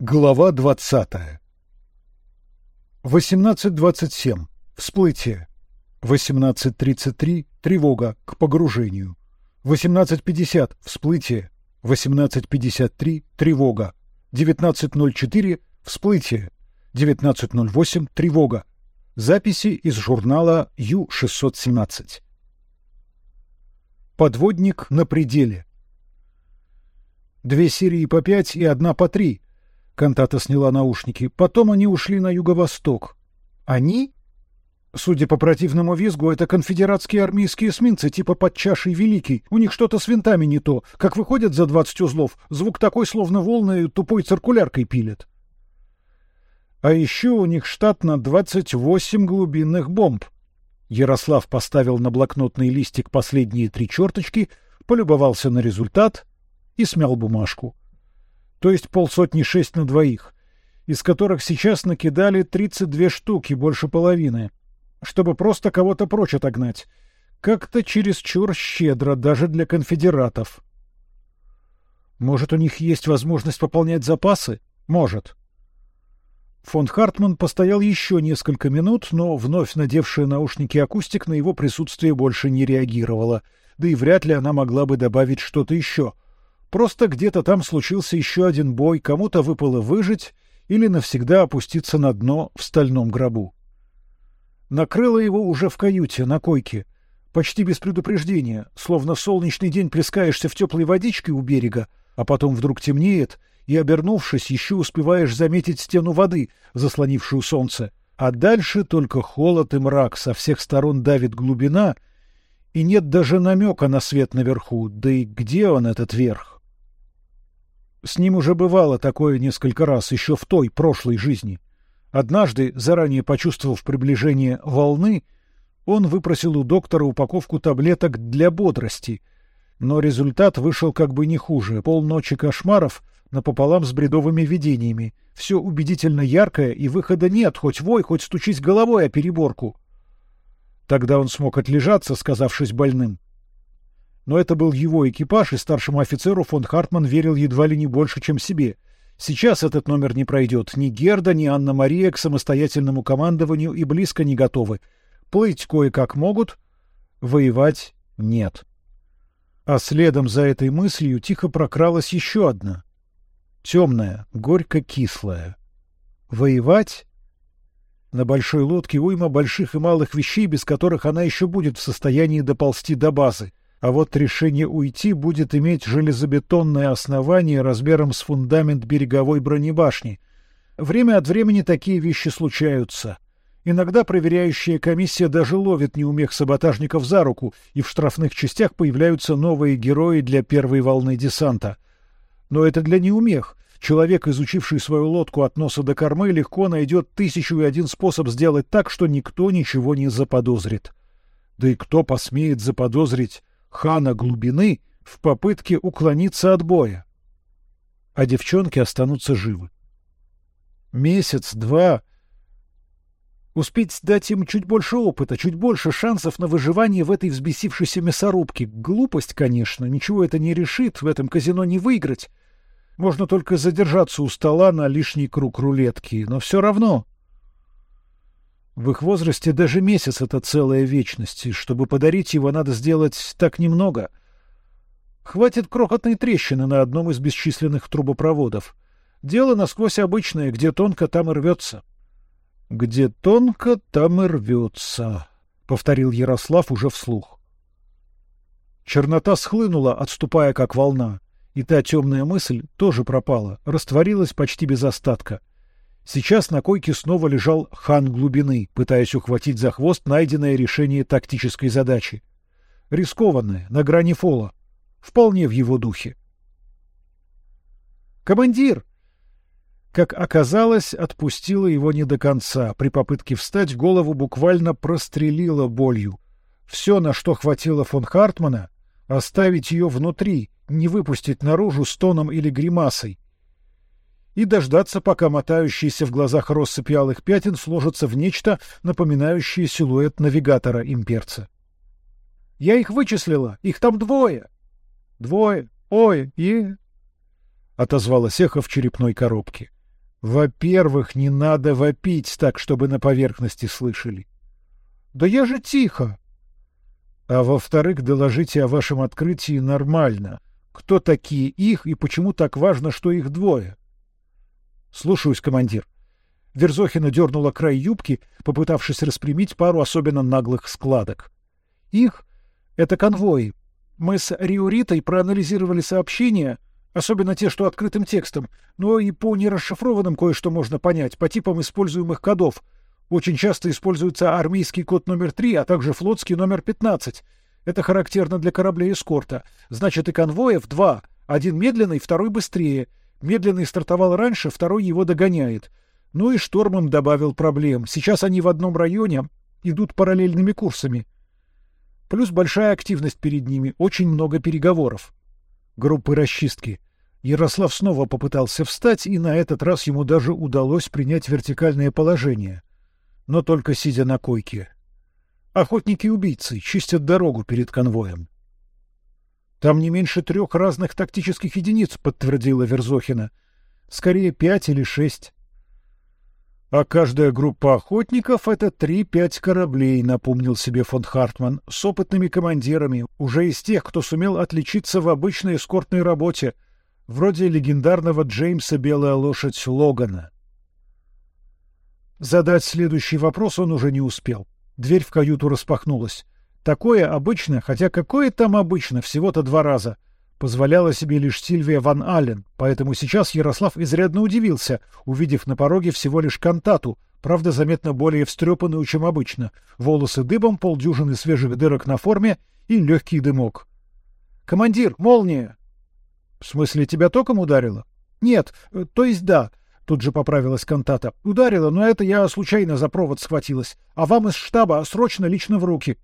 Глава двадцатая. Восемнадцать двадцать семь. Всплытие. Восемнадцать тридцать три. Тревога к погружению. Восемнадцать пятьдесят. Всплытие. Восемнадцать пятьдесят три. Тревога. Девятнадцать ноль четыре. Всплытие. Девятнадцать ноль восемь. Тревога. Записи из журнала Ю-617. Подводник на пределе. Две серии по пять и одна по три. Кантата сняла наушники. Потом они ушли на юго-восток. Они? Судя по противному визгу, это конфедератские армейские эсминцы типа под чашей Великий. У них что-то с винтами не то. Как выходят за двадцать узлов, звук такой, словно волны тупой циркуляркой пилят. А еще у них штатно двадцать восемь глубинных бомб. Ярослав поставил на блокнотный листик последние три черточки, полюбовался на результат и смял бумажку то есть полсотни шесть на двоих, из которых сейчас накидали тридцать две штуки, больше половины, чтобы просто кого-то прочь отогнать. Как-то чересчур щедро даже для конфедератов. Может, у них есть возможность пополнять запасы? Может. Фон Хартман постоял еще несколько минут, но вновь надевшая наушники акустик на его присутствие больше не реагировала, да и вряд ли она могла бы добавить что-то еще — Просто где-то там случился еще один бой, кому-то выпало выжить или навсегда опуститься на дно в стальном гробу. Накрыло его уже в каюте, на койке, почти без предупреждения, словно в солнечный день плескаешься в теплой водичке у берега, а потом вдруг темнеет, и, обернувшись, еще успеваешь заметить стену воды, заслонившую солнце, а дальше только холод и мрак, со всех сторон давит глубина, и нет даже намека на свет наверху, да и где он, этот верх? С ним уже бывало такое несколько раз, еще в той прошлой жизни. Однажды, заранее почувствовав приближение волны, он выпросил у доктора упаковку таблеток для бодрости, но результат вышел как бы не хуже. Полночи кошмаров напополам с бредовыми видениями. Все убедительно яркое, и выхода нет, хоть вой, хоть стучись головой о переборку. Тогда он смог отлежаться, сказавшись больным. Но это был его экипаж, и старшему офицеру фон Хартман верил едва ли не больше, чем себе. Сейчас этот номер не пройдет. Ни Герда, ни Анна-Мария к самостоятельному командованию и близко не готовы. Плыть кое-как могут, воевать нет. А следом за этой мыслью тихо прокралась еще одна. Темная, горько-кислая. Воевать? На большой лодке уйма больших и малых вещей, без которых она еще будет в состоянии доползти до базы а вот решение уйти будет иметь железобетонное основание размером с фундамент береговой бронебашни. Время от времени такие вещи случаются. Иногда проверяющая комиссия даже ловит неумех саботажников за руку, и в штрафных частях появляются новые герои для первой волны десанта. Но это для неумех. Человек, изучивший свою лодку от носа до кормы, легко найдет тысячу и один способ сделать так, что никто ничего не заподозрит. Да и кто посмеет заподозрить хана глубины в попытке уклониться от боя. А девчонки останутся живы. Месяц-два. Успеть дать им чуть больше опыта, чуть больше шансов на выживание в этой взбесившейся мясорубке. Глупость, конечно, ничего это не решит, в этом казино не выиграть. Можно только задержаться у стола на лишний круг рулетки, но все равно в их возрасте даже месяц — это целая вечность, и чтобы подарить его, надо сделать так немного. Хватит крохотной трещины на одном из бесчисленных трубопроводов. Дело насквозь обычное, где тонко, там и рвется. — Где тонко, там и рвется, — повторил Ярослав уже вслух. Чернота схлынула, отступая как волна, и та темная мысль тоже пропала, растворилась почти без остатка — Сейчас на койке снова лежал хан глубины, пытаясь ухватить за хвост найденное решение тактической задачи. Рискованное, на грани фола. Вполне в его духе. «Командир!» Как оказалось, отпустила его не до конца. При попытке встать голову буквально прострелила болью. Все, на что хватило фон Хартмана, оставить ее внутри, не выпустить наружу стоном или гримасой, и дождаться, пока мотающиеся в глазах россыпь алых пятен сложатся в нечто, напоминающее силуэт навигатора имперца. — Я их вычислила! Их там двое! — Двое! Ой! И... — отозвалась эхо в черепной коробке. Во-первых, не надо вопить так, чтобы на поверхности слышали. Да я же тихо. А во-вторых, доложите о вашем открытии нормально. Кто такие их и почему так важно, что их двое? Слушаюсь, командир. Верзохина дернула край юбки, попытавшись распрямить пару особенно наглых складок. Их — это конвои. Мы с Риоритой проанализировали сообщения, особенно те, что открытым текстом, но и по нерасшифрованным кое-что можно понять, по типам используемых кодов. Очень часто используется армейский код номер 3, а также флотский номер 15. Это характерно для кораблей эскорта. Значит, и конвоев два. Один медленный, второй быстрее. Медленный стартовал раньше, второй его догоняет. Ну и штормом добавил проблем. Сейчас они в одном районе идут параллельными курсами. Плюс большая активность перед ними, очень много переговоров. Группы расчистки. Ярослав снова попытался встать, и на этот раз ему даже удалось принять вертикальное положение. Но только сидя на койке. Охотники-убийцы чистят дорогу перед конвоем. Там не меньше трех разных тактических единиц, подтвердила Верзохина. Скорее пять или шесть. А каждая группа охотников — это три-пять кораблей, напомнил себе фон Хартман, с опытными командирами, уже из тех, кто сумел отличиться в обычной эскортной работе, вроде легендарного Джеймса Белая лошадь Логана. Задать следующий вопрос он уже не успел. Дверь в каюту распахнулась. Такое обычно, хотя какое там обычно, всего-то два раза — позволяла себе лишь Сильвия ван Аллен, поэтому сейчас Ярослав изрядно удивился, увидев на пороге всего лишь кантату, правда, заметно более встрепанную, чем обычно, волосы дыбом, полдюжины свежих дырок на форме и легкий дымок. «Командир, молния!» «В смысле, тебя током ударило?» «Нет, э, то есть да», — тут же поправилась кантата. «Ударило, но это я случайно за провод схватилась. А вам из штаба срочно лично в руки».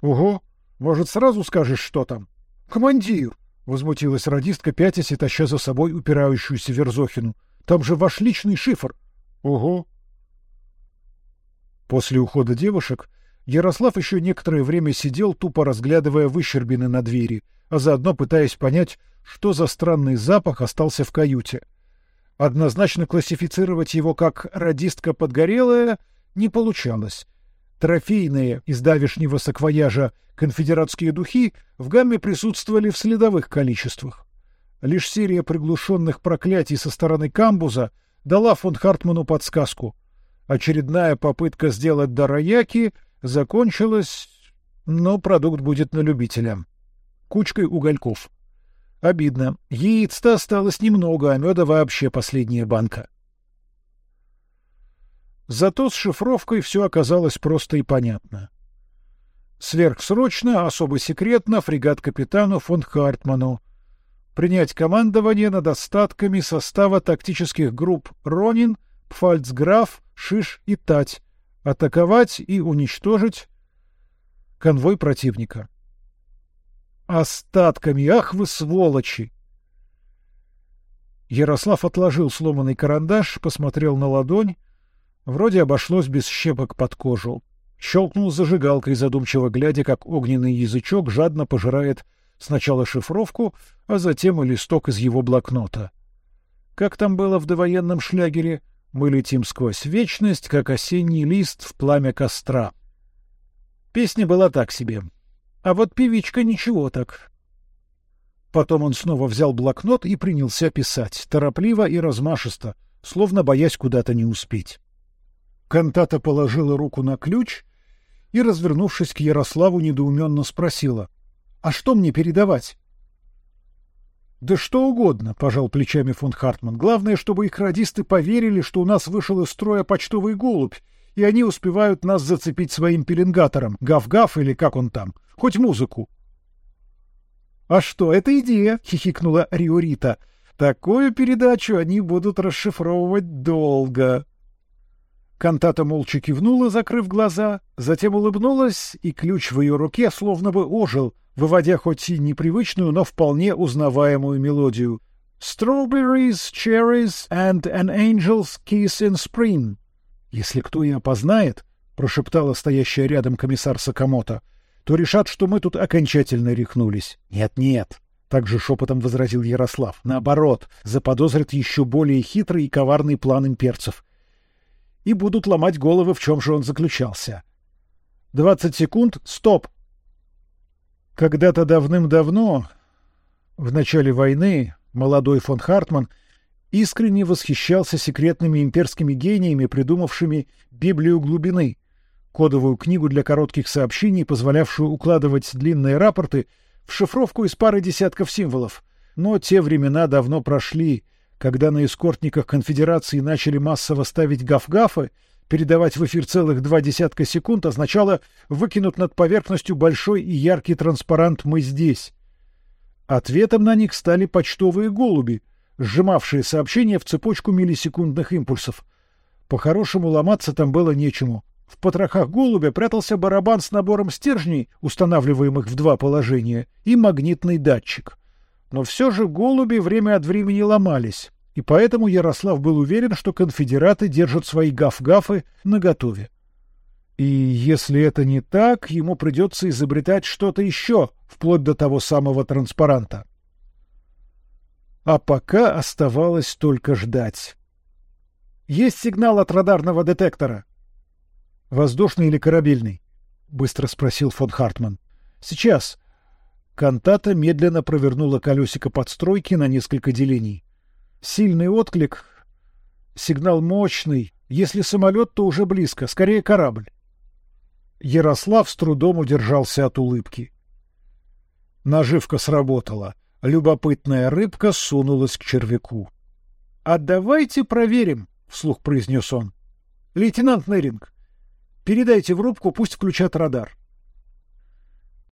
«Ого, может, сразу скажешь, что там?» Командир! возмутилась радистка, пятясь и таща за собой упирающуюся Верзохину. Там же ваш личный шифр. Ого. После ухода девушек Ярослав еще некоторое время сидел, тупо разглядывая выщербины на двери, а заодно пытаясь понять, что за странный запах остался в каюте. Однозначно классифицировать его как радистка подгорелая не получалось. Трофейные из давешнего саквояжа конфедератские духи в гамме присутствовали в следовых количествах. Лишь серия приглушенных проклятий со стороны камбуза дала фон Хартману подсказку. Очередная попытка сделать дараяки закончилась, но продукт будет на любителя. Кучкой угольков. Обидно. Яиц-то осталось немного, а меда вообще последняя банка. Зато с шифровкой все оказалось просто и понятно. Сверхсрочно, особо секретно, фрегат капитану фон Хартману. Принять командование над остатками состава тактических групп «Ронин», «Пфальцграф», «Шиш» и «Тать». Атаковать и уничтожить конвой противника. Остатками, ах вы сволочи! Ярослав отложил сломанный карандаш, посмотрел на ладонь, Вроде обошлось без щепок под кожу. Щелкнул зажигалкой, задумчиво глядя, как огненный язычок жадно пожирает сначала шифровку, а затем и листок из его блокнота. Как там было в довоенном шлягере? Мы летим сквозь вечность, как осенний лист в пламя костра. Песня была так себе. А вот певичка ничего так. Потом он снова взял блокнот и принялся писать, торопливо и размашисто, словно боясь куда-то не успеть. Кантата положила руку на ключ и, развернувшись к Ярославу, недоуменно спросила: "А что мне передавать?" Да что угодно, пожал плечами фон Хартман. Главное, чтобы их радисты поверили, что у нас вышел из строя почтовый голубь, и они успевают нас зацепить своим пеленгатором, гав-гав или как он там, хоть музыку. А что, это идея, хихикнула Риорита. Такую передачу они будут расшифровывать долго. Кантата молча кивнула, закрыв глаза, затем улыбнулась, и ключ в ее руке словно бы ожил, выводя хоть и непривычную, но вполне узнаваемую мелодию. «Strawberries, cherries and an angel's kiss in spring». «Если кто и опознает», — прошептала стоящая рядом комиссар Сакамото, — «то решат, что мы тут окончательно рехнулись». «Нет-нет, Также шепотом возразил Ярослав. Наоборот, заподозрят еще более хитрый и коварный план имперцев. И будут ломать головы, в чем же он заключался. Двадцать секунд. Стоп! Когда-то давным-давно, в начале войны, молодой фон Хартман искренне восхищался секретными имперскими гениями, придумавшими Библию глубины, кодовую книгу для коротких сообщений, позволявшую укладывать длинные рапорты в шифровку из пары десятков символов. Но те времена давно прошли, когда на эскортниках конфедерации начали массово ставить гаф-гафы, передавать в эфир целых два десятка секунд означало выкинуть над поверхностью большой и яркий транспарант «Мы здесь». Ответом на них стали почтовые голуби, сжимавшие сообщения в цепочку миллисекундных импульсов. По-хорошему ломаться там было нечему. В потрохах голубя прятался барабан с набором стержней, устанавливаемых в два положения, и магнитный датчик. Но все же голуби время от времени ломались, и поэтому Ярослав был уверен, что конфедераты держат свои гаф-гафы наготове. И если это не так, ему придется изобретать что-то еще, вплоть до того самого транспаранта. А пока оставалось только ждать. Есть сигнал от радарного детектора. Воздушный или корабельный? быстро спросил фон Хартман. Сейчас. Кантата медленно провернула колесико подстройки на несколько делений. Сильный отклик, сигнал мощный. Если самолет, то уже близко, скорее корабль. Ярослав с трудом удержался от улыбки. Наживка сработала. Любопытная рыбка сунулась к червяку. — А давайте проверим, — вслух произнес он. — Лейтенант Неринг, Передайте в рубку, пусть включат радар.